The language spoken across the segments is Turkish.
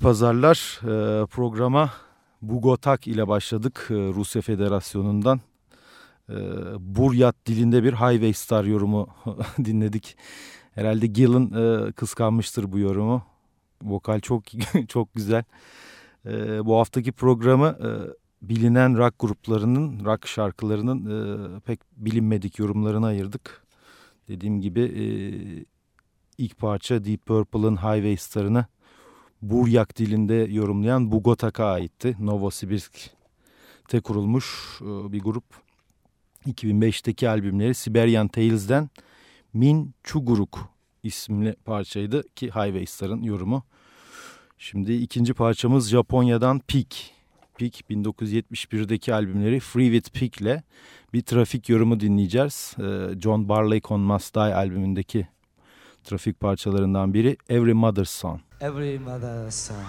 pazarlar. Ee, programa Bugotak ile başladık e, Rusya Federasyonu'ndan. Ee, Buryat dilinde bir Highway Star yorumu dinledik. Herhalde Gillen e, kıskanmıştır bu yorumu. Vokal çok çok güzel. Ee, bu haftaki programı e, bilinen rock gruplarının, rock şarkılarının pek bilinmedik yorumlarına ayırdık. Dediğim gibi ilk parça Deep Purple'ın Highway Star'ını Buryak dilinde yorumlayan Bugotak'a aitti. Novosibirsk'te kurulmuş e, bir grup. 2005'teki albümleri Siberian Tales'den Min Çuguruk isimli parçaydı ki Highway Star'ın yorumu. Şimdi ikinci parçamız Japonya'dan Peak. Peak 1971'deki albümleri Free With Peak ile bir trafik yorumu dinleyeceğiz. E, John Barley On Must Die albümündeki trafik parçalarından biri Every Mother's Son. Every Mother's Son.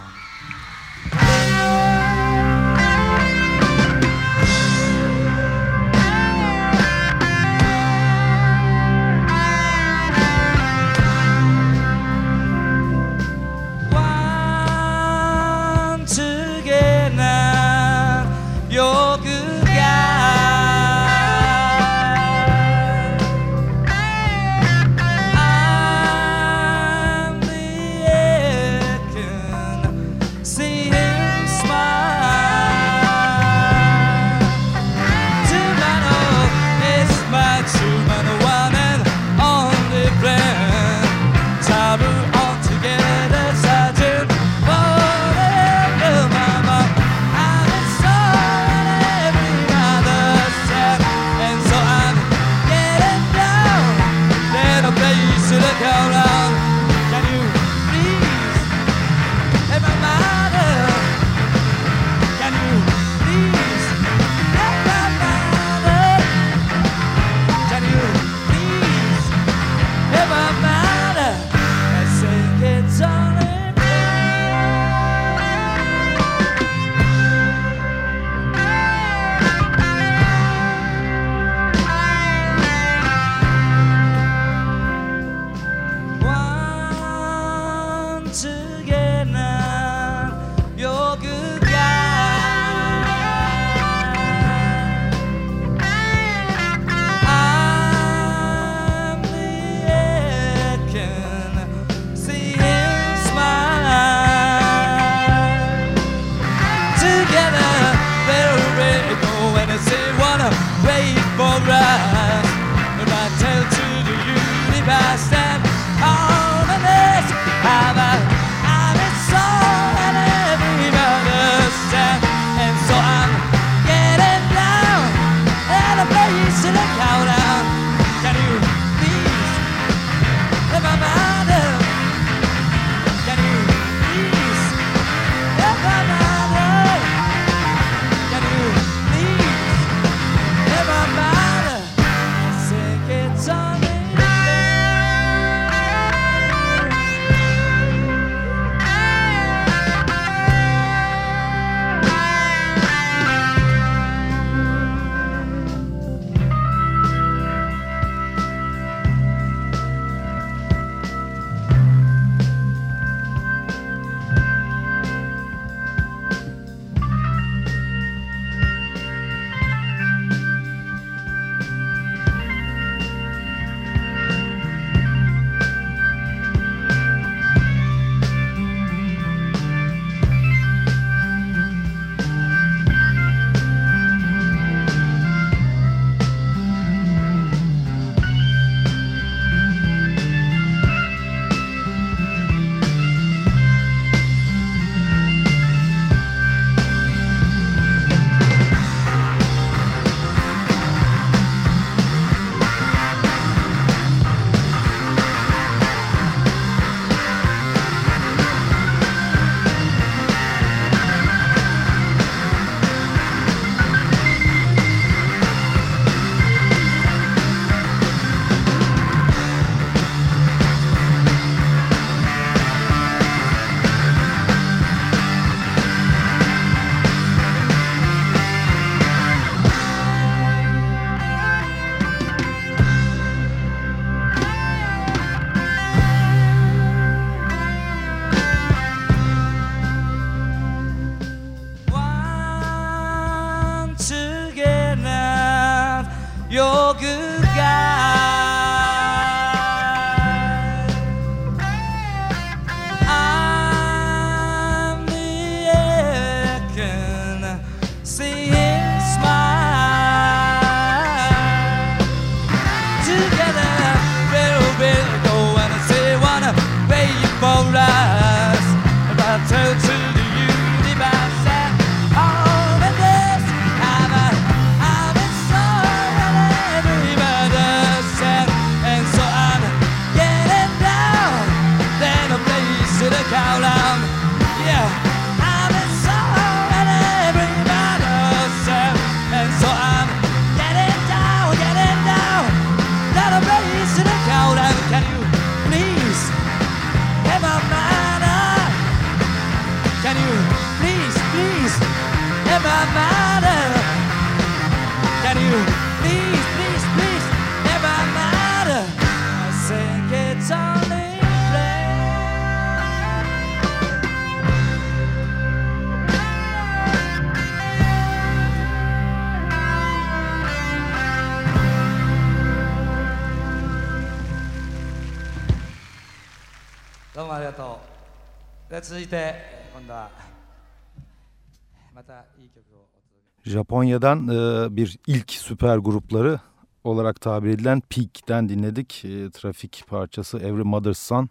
Japonya'dan e, bir ilk süper grupları olarak tabir edilen Peak'ten dinledik. E, trafik parçası Every Mother's Son.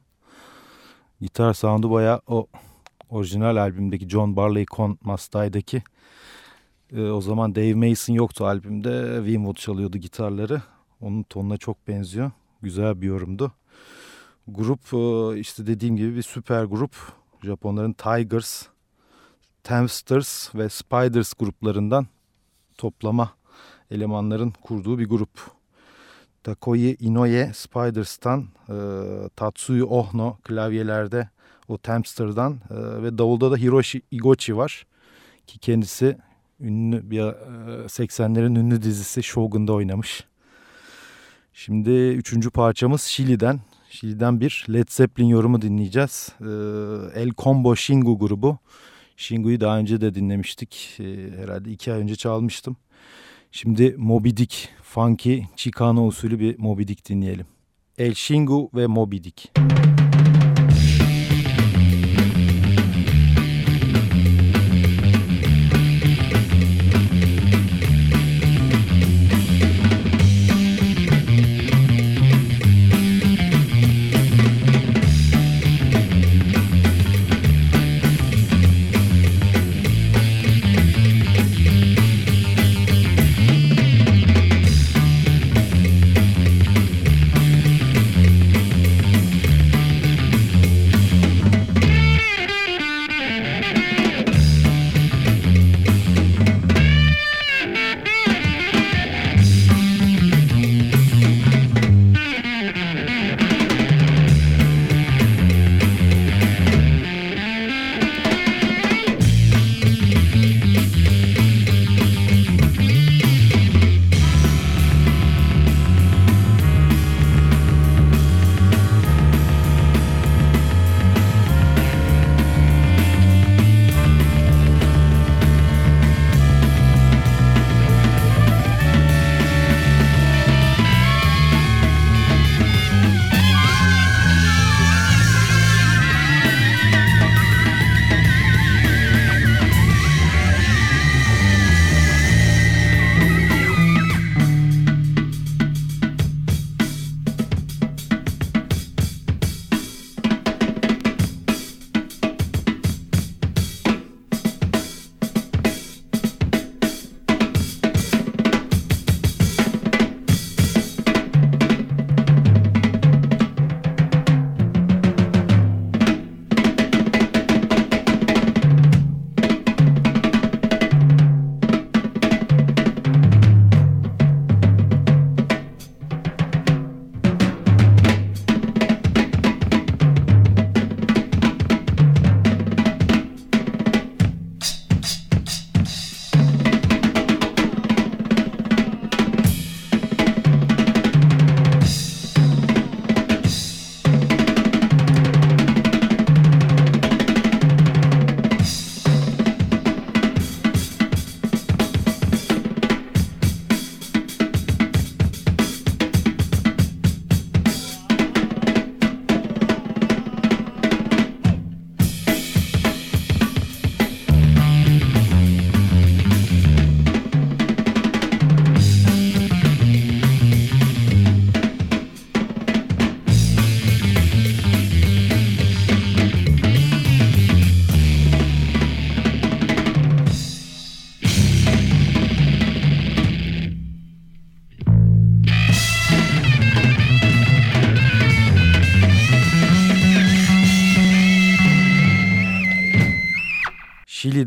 Gitar sound'u baya o orijinal albümdeki John Barleycorn Must Die'deki e, o zaman Dave Mason yoktu albümde. Winwood çalıyordu gitarları. Onun tonuna çok benziyor. Güzel bir yorumdu. Grup e, işte dediğim gibi bir süper grup. Japonların Tigers, Teamsters ve Spiders gruplarından toplama elemanların kurduğu bir grup. Takoyi Inoue Spiders'tan, e, Tatsuyu Ohno klavyelerde o Teamster'dan e, ve davulda da Hiroshi Igochi var. Ki kendisi ünlü bir e, 80'lerin ünlü dizisi Shogun'da oynamış. Şimdi üçüncü parçamız Şili'den. Şili'den bir Led Zeppelin yorumu dinleyeceğiz. E, El Combo Shingu grubu. Shingu'yu daha önce de dinlemiştik. E, herhalde iki ay önce çalmıştım. Şimdi Moby Dick, funky Chicano usulü bir Moby Dick dinleyelim. El Shingu ve Moby Dick. Thank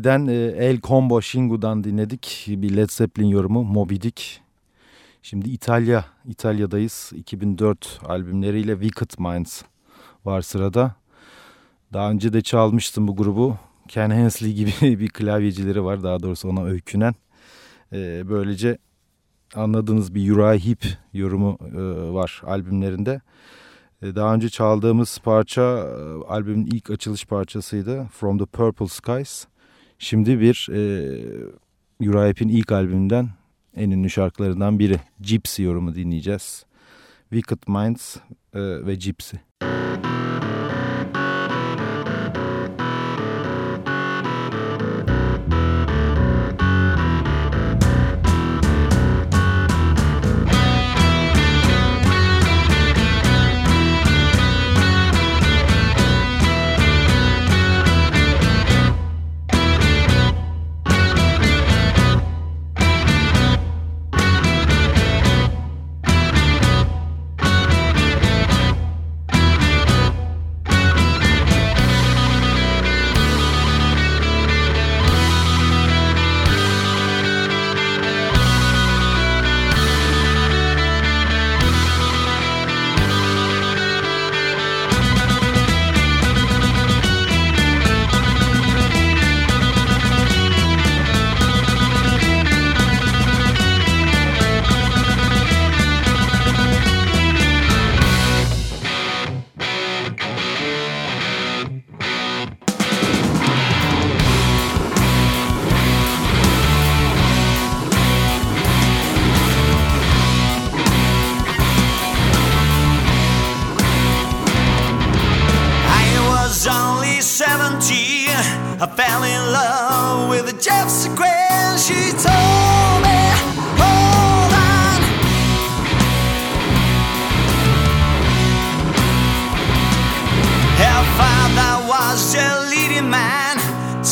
Chili'den e, El Combo Shingu'dan dinledik. Bir Led Zeppelin yorumu Moby Dick. Şimdi İtalya, İtalya'dayız. 2004 albümleriyle Wicked Minds var sırada. Daha önce de çalmıştım bu grubu. Ken Hensley gibi bir klavyecileri var. Daha doğrusu ona öykünen. Ee, böylece anladığınız bir Uriah Heep yorumu e, var albümlerinde. E, daha önce çaldığımız parça e, albümün ilk açılış parçasıydı. From the Purple Skies. Şimdi bir e, Uriah ilk albümünden en ünlü şarkılarından biri. Gypsy yorumu dinleyeceğiz. Wicked Minds e, ve Gypsy.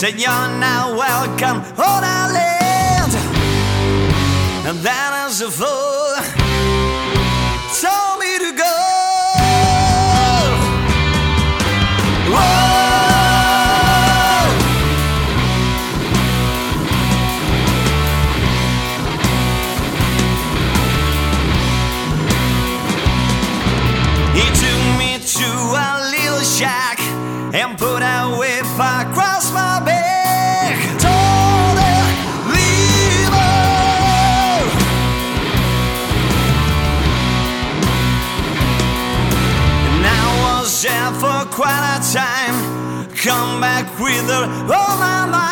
Said, You're now welcome on our land. And then, as a fool, Come back with her on my mind.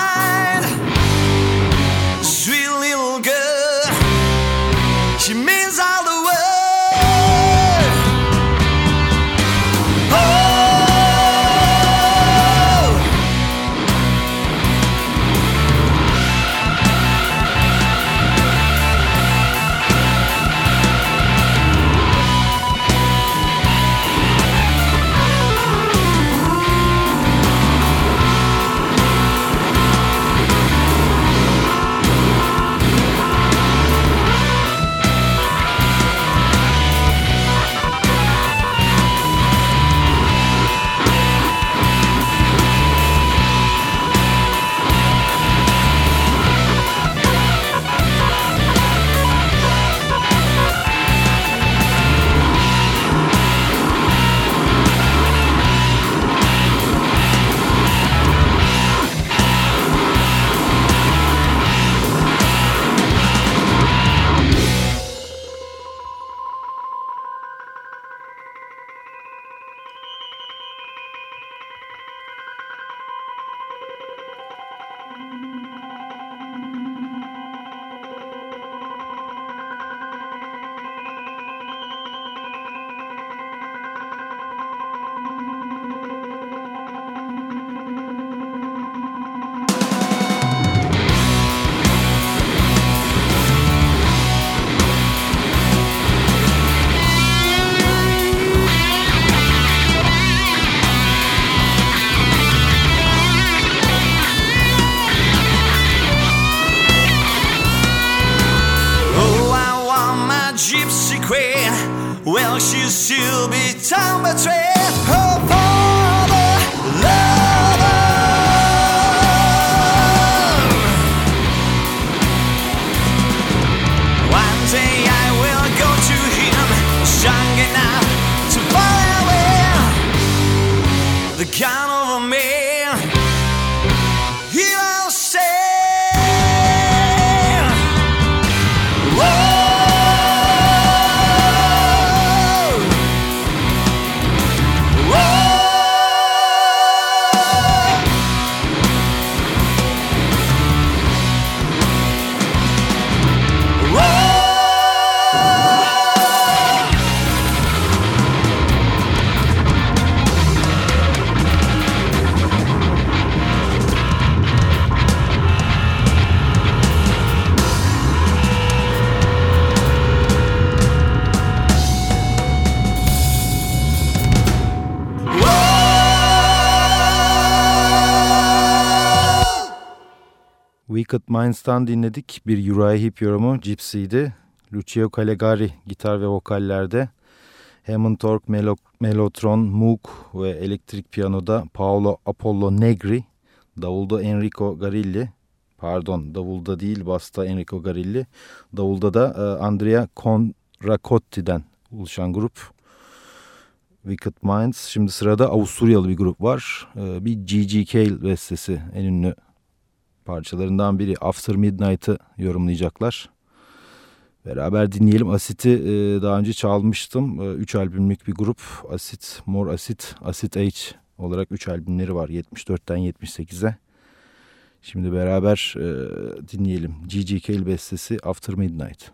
já não vou me. Wicked Minds'tan dinledik. Bir Uriah Heep yorumu Gypsy'di. Lucio Calegari gitar ve vokallerde. Hammond Org, Melo Melotron, Moog ve elektrik piyanoda Paolo Apollo Negri. Davulda Enrico Garilli. Pardon davulda değil basta Enrico Garilli. Davulda da e, Andrea Conracotti'den oluşan grup. Wicked Minds. Şimdi sırada Avusturyalı bir grup var. E, bir G.G. Cale bestesi en ünlü parçalarından biri After Midnight'ı yorumlayacaklar. Beraber dinleyelim. Asit'i e, daha önce çalmıştım. E, üç albümlük bir grup. Asit, Mor Asit, Asit H olarak üç albümleri var. 74'ten 78'e. Şimdi beraber e, dinleyelim. G.G. Cale bestesi After Midnight.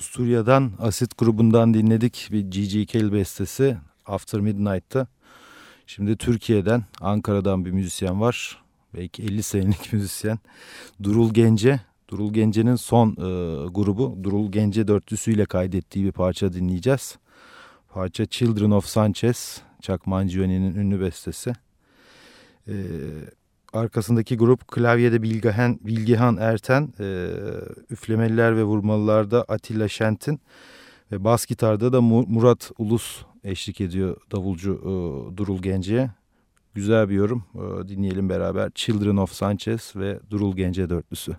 Avusturya'dan Asit grubundan dinledik bir G.G. Cale bestesi After Midnight'ta. Şimdi Türkiye'den, Ankara'dan bir müzisyen var. Belki 50 senelik müzisyen. Durul Gence. Durul Gence'nin son e, grubu Durul Gence dörtlüsüyle kaydettiği bir parça dinleyeceğiz. Parça Children of Sanchez, Chuck Mangioni'nin ünlü bestesi. E, arkasındaki grup klavyede Bilgehan, Bilgehan Erten, e, üflemeliler ve vurmalılarda Atilla Şent'in Ve bas gitarda da Murat Ulus eşlik ediyor davulcu e, Durul Gence'ye. Güzel bir yorum. E, dinleyelim beraber. Children of Sanchez ve Durul Gence dörtlüsü.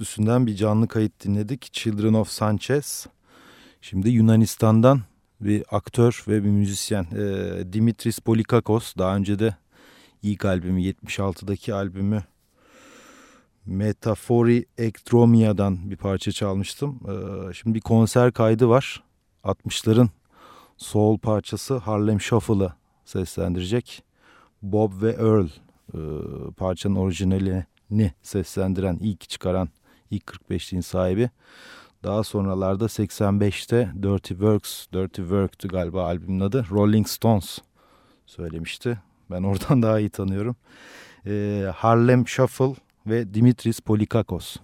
Dörtlüsünden bir canlı kayıt dinledik. Children of Sanchez. Şimdi Yunanistan'dan bir aktör ve bir müzisyen e, Dimitris Polikakos. Daha önce de ilk albümü 76'daki albümü Metafori Ektromia'dan bir parça çalmıştım. E, şimdi bir konser kaydı var. 60'ların soul parçası Harlem Shuffle'ı seslendirecek. Bob ve Earl e, parçanın orijinali ni seslendiren, ilk çıkaran, ilk 45'liğin sahibi. Daha sonralarda 85'te Dirty Works, Dirty Work'tü galiba albümün adı. Rolling Stones söylemişti. Ben oradan daha iyi tanıyorum. Ee, Harlem Shuffle ve Dimitris Polikakos.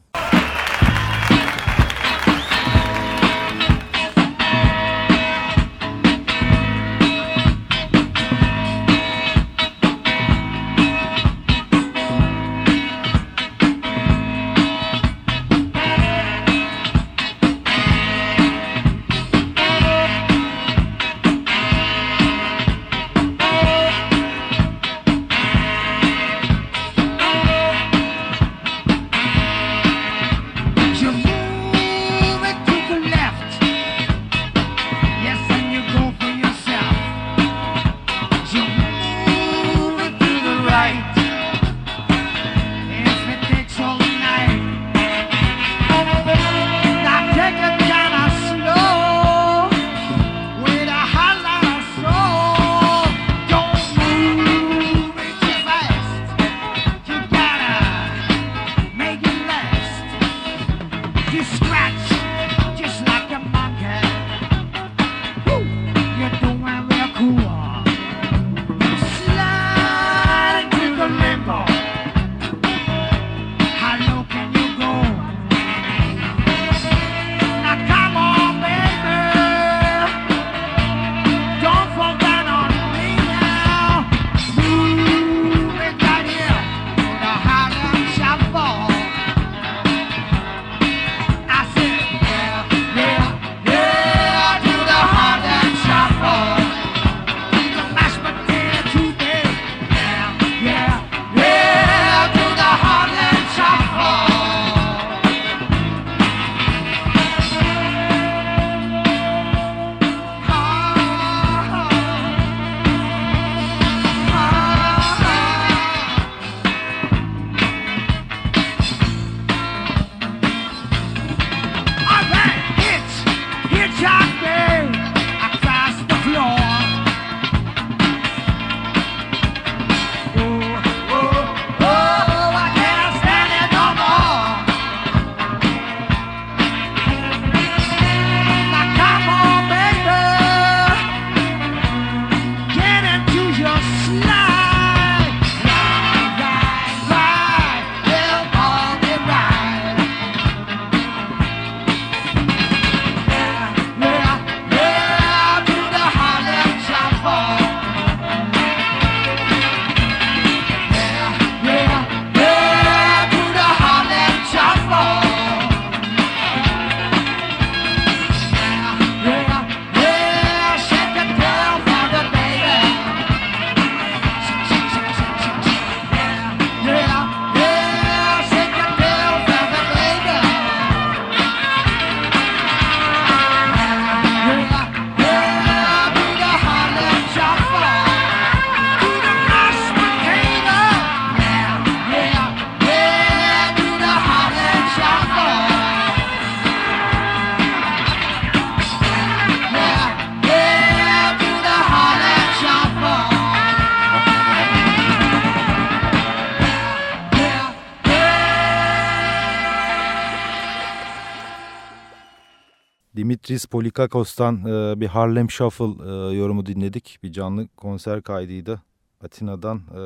Dimitris Polikakos'tan e, bir Harlem Shuffle e, yorumu dinledik. Bir canlı konser kaydıydı. Atina'dan e,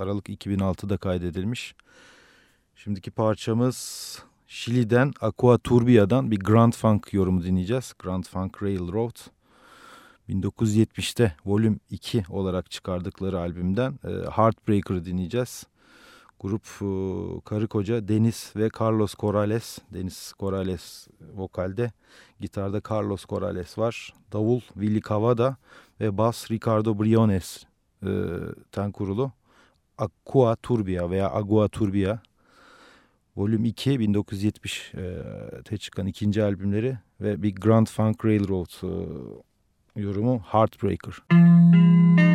Aralık 2006'da kaydedilmiş. Şimdiki parçamız Şili'den Aqua Turbia'dan bir Grand Funk yorumu dinleyeceğiz. Grand Funk Railroad. 1970'te Volüm 2 olarak çıkardıkları albümden e, Heartbreaker'ı dinleyeceğiz. Grup e, karı koca Deniz ve Carlos Corrales. Deniz Corrales vokalde. Gitarda Carlos Corrales var. Davul Willy Cavada ve bas Ricardo Briones e, kurulu. Aqua Turbia veya Agua Turbia Volüm 2 1970'te çıkan ikinci albümleri ve bir Grand Funk Railroad e, yorumu Heartbreaker. Müzik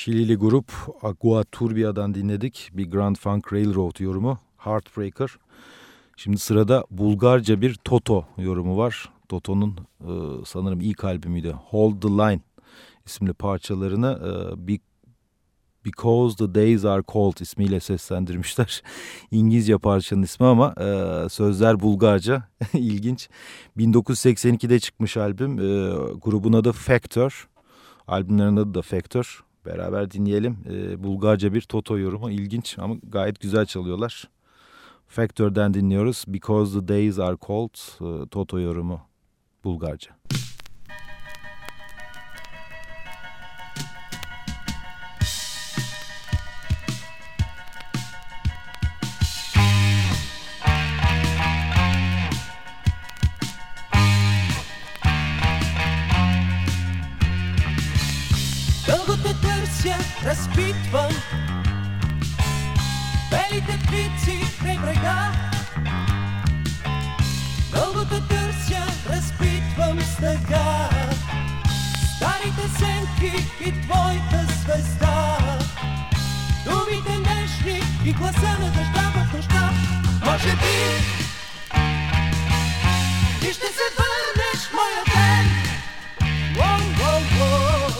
Şilili grup Agua Turbia'dan dinledik. Bir Grand Funk Railroad yorumu. Heartbreaker. Şimdi sırada Bulgarca bir Toto yorumu var. Toto'nun e, sanırım ilk albümüydü. Hold the Line isimli parçalarını e, bir Because the Days Are Cold ismiyle seslendirmişler. İngilizce parçanın ismi ama e, sözler Bulgarca. ilginç. 1982'de çıkmış albüm. E, grubun adı Factor. Albümlerin adı da Factor beraber dinleyelim. E, Bulgarca bir Toto yorumu ilginç ama gayet güzel çalıyorlar. Factor'den dinliyoruz. Because the days are cold. E, Toto yorumu Bulgarca. Müzik и твоята звезда. Думите нежни и гласа на дъжда в нощта. Може би ти ще се върнеш моя ден. Лон, лон, лон.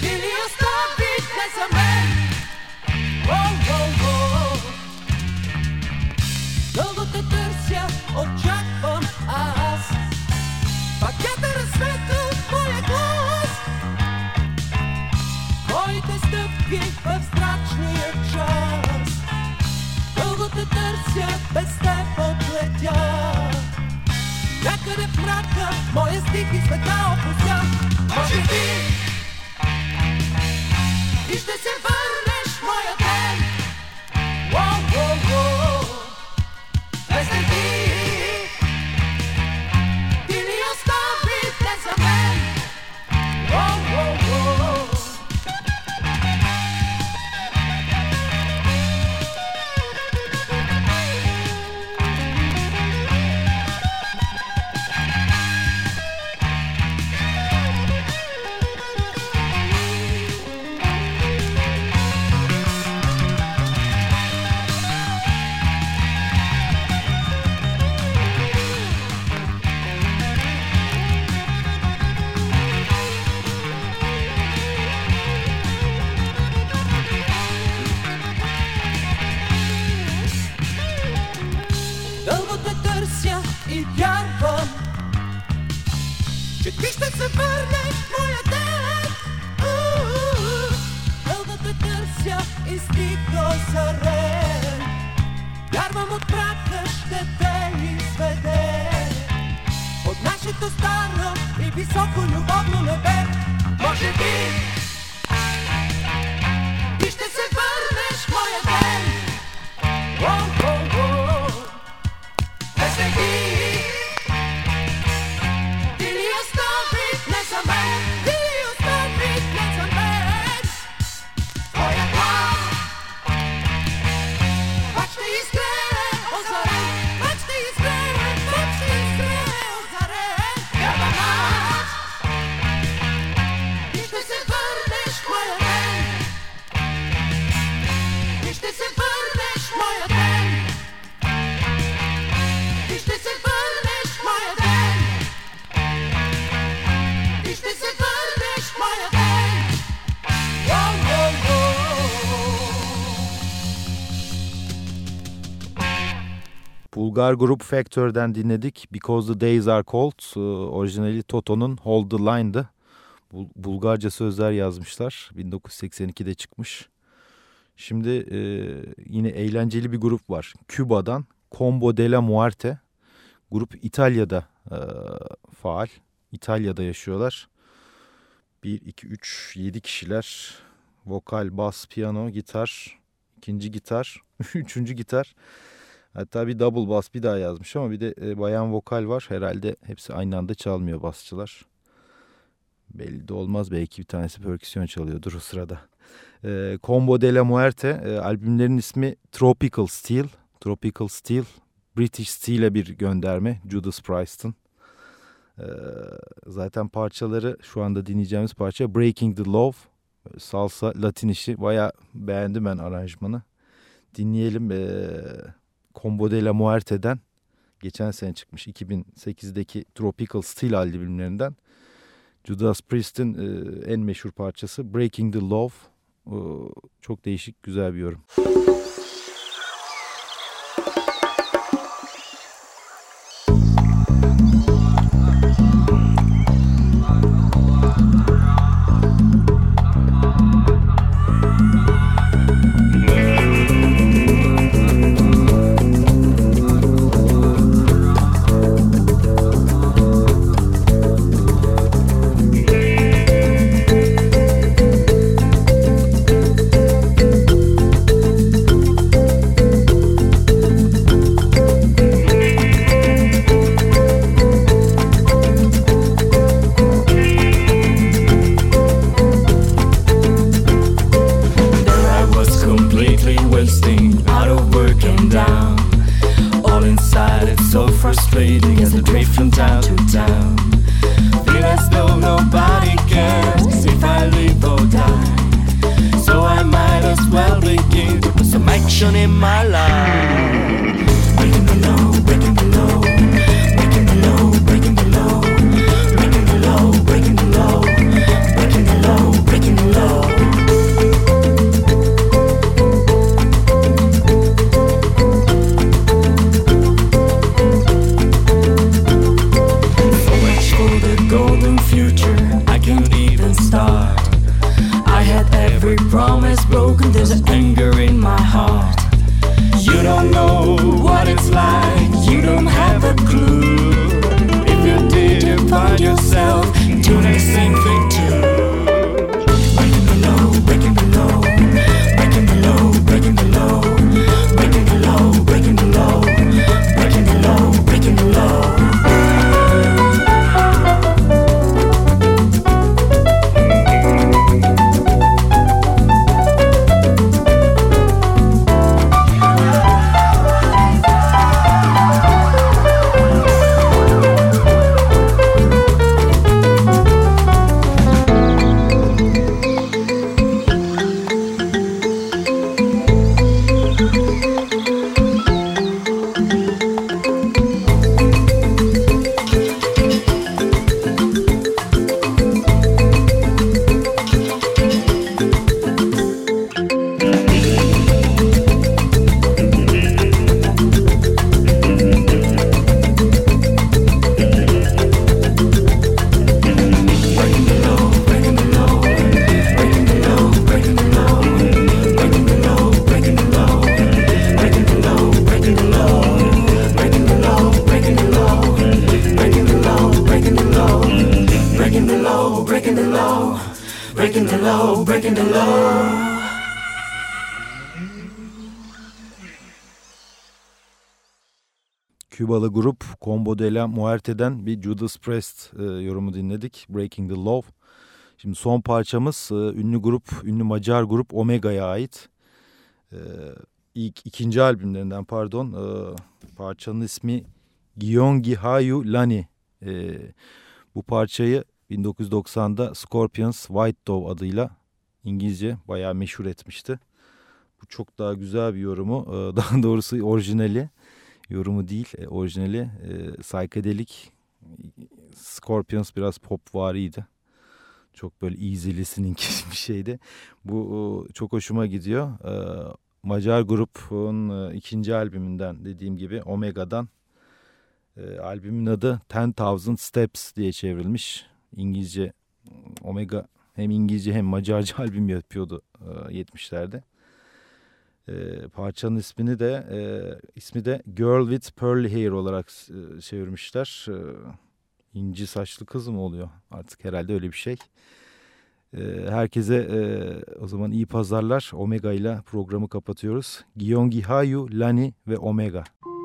Ти за мен. Лон, лон. Дълго те търся от се мрака, моя стих и света опустя. Може би и ще се върна. Bulgar grup Factor'dan dinledik. Because the Days Are Cold. Ee, orijinali Toto'nun Hold the Line'dı. Bul Bulgarca sözler yazmışlar. 1982'de çıkmış. Şimdi e, yine eğlenceli bir grup var. Küba'dan Combo della Muerte. Grup İtalya'da e, faal. İtalya'da yaşıyorlar. 1, 2, 3, 7 kişiler. Vokal, bas, piyano, gitar, ikinci gitar, üçüncü gitar. Hatta bir double bass bir daha yazmış ama bir de e, bayan vokal var. Herhalde hepsi aynı anda çalmıyor basçılar. Belli de olmaz. Belki bir tanesi perküsyon çalıyordur o sırada. E, Combo de la Muerte e, albümlerin ismi Tropical Steel. Tropical Steel British Steel'e bir gönderme. Judas Priest'ın. Ee, zaten parçaları şu anda dinleyeceğimiz parça Breaking the Love. Salsa Latin işi baya beğendim ben aranjmanı. Dinleyelim ee, Combo de la Muerte'den geçen sene çıkmış 2008'deki Tropical Steel albümlerinden Judas Priest'in e, en meşhur parçası Breaking the Love. Çok değişik güzel bir yorum. Every promise broken, there's an anger in my heart. You don't know what it's like, you don't have a clue. If you did, you find yourself doing the same thing. Combo de la Muerte'den bir Judas Priest e, yorumu dinledik. Breaking the Love. Şimdi son parçamız e, ünlü grup, ünlü Macar grup Omega'ya ait. E, ilk ikinci albümlerinden pardon. E, parçanın ismi Giongi Hayu Lani. E, bu parçayı 1990'da Scorpions White Dove adıyla İngilizce bayağı meşhur etmişti. Bu çok daha güzel bir yorumu. E, daha doğrusu orijinali yorumu değil e, orijinali e, psychedelic Scorpions biraz pop variydi. Çok böyle easy listening bir şeydi. Bu çok hoşuma gidiyor. E, Macar grubun e, ikinci albümünden dediğim gibi Omega'dan e, albümün adı Ten Thousand Steps diye çevrilmiş. İngilizce Omega hem İngilizce hem Macarca albüm yapıyordu e, 70'lerde. E, parçanın ismini de e, ismi de Girl with Pearly Hair olarak e, çevirmişler. E, inci saçlı kız mı oluyor artık herhalde öyle bir şey. E, herkese e, o zaman iyi pazarlar. Omega ile programı kapatıyoruz. Giongi Hayu, Lani ve Omega. közé.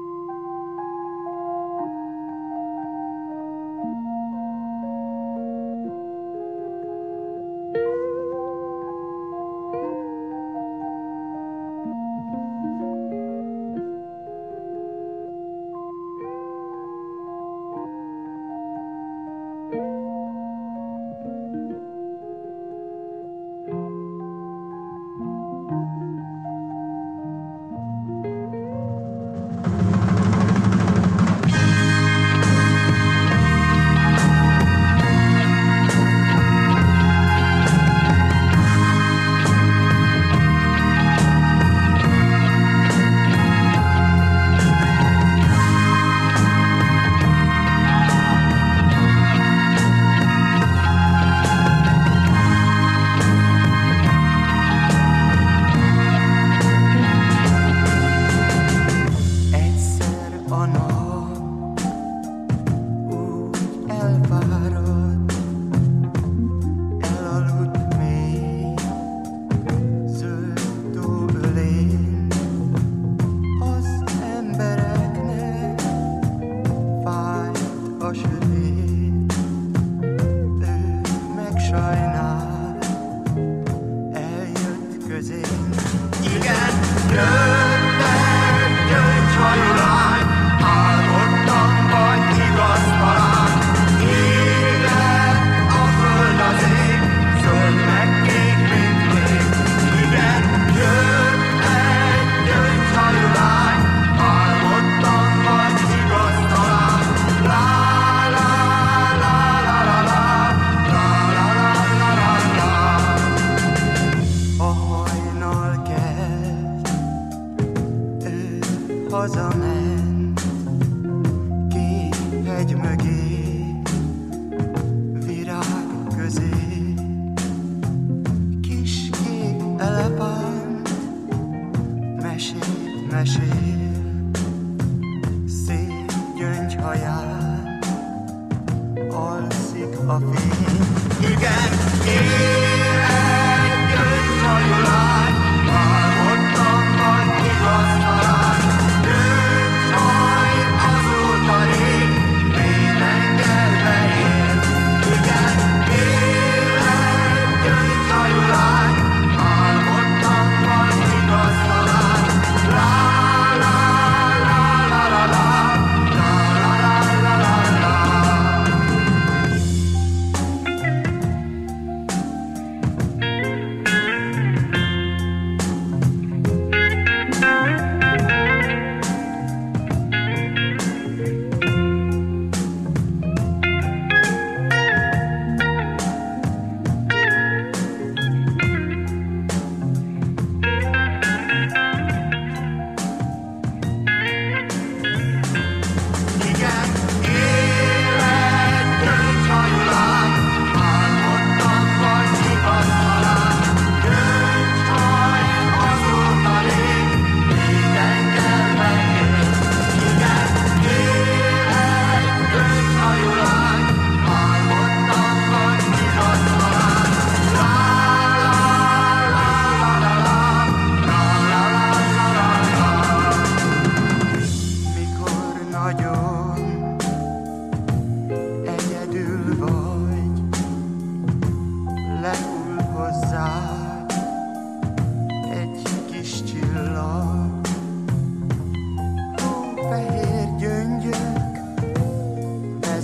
alszik a fény. Igen, én egy öt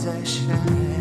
as I shine.